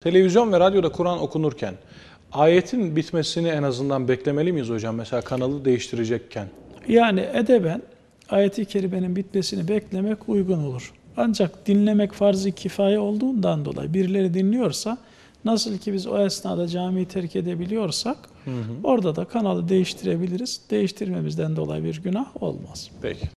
Televizyon ve radyoda Kur'an okunurken ayetin bitmesini en azından beklemeli miyiz hocam? Mesela kanalı değiştirecekken. Yani edeben ayeti kerimenin bitmesini beklemek uygun olur. Ancak dinlemek farz-ı kifaye olduğundan dolayı birileri dinliyorsa nasıl ki biz o esnada camiyi terk edebiliyorsak orada da kanalı değiştirebiliriz. Değiştirmemizden dolayı bir günah olmaz. Peki.